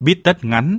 Bít tất ngắn.